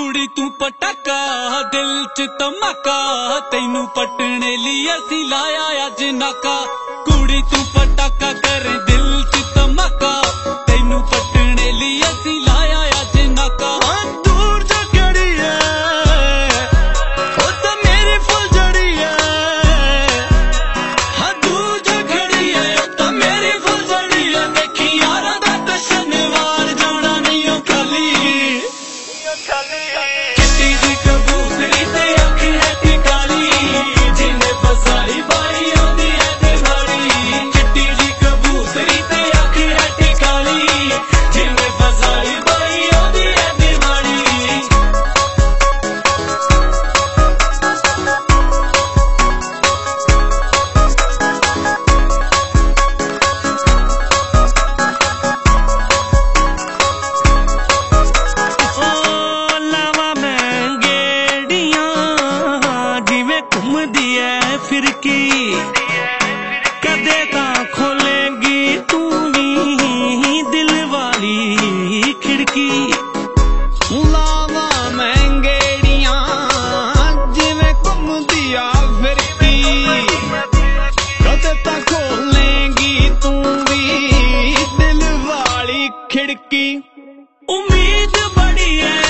ਕੁੜੀ ਤੂੰ ਪਟਾਕਾ ਦਿਲ ਚ ਤਮਾਕਾ ਤੈਨੂੰ ਪਟਣੇ ਲਈ ਅਸੀਂ ਲਾਇਆ ਅੱਜ ਨਾਕਾ ਕੁੜੀ ਤੂੰ ਪਟਾਕਾ ਕਰ ਦਿਲ ਚ चली। उम्मीद बड़ी है।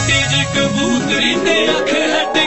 हट्टी जी कबूतरी ने अख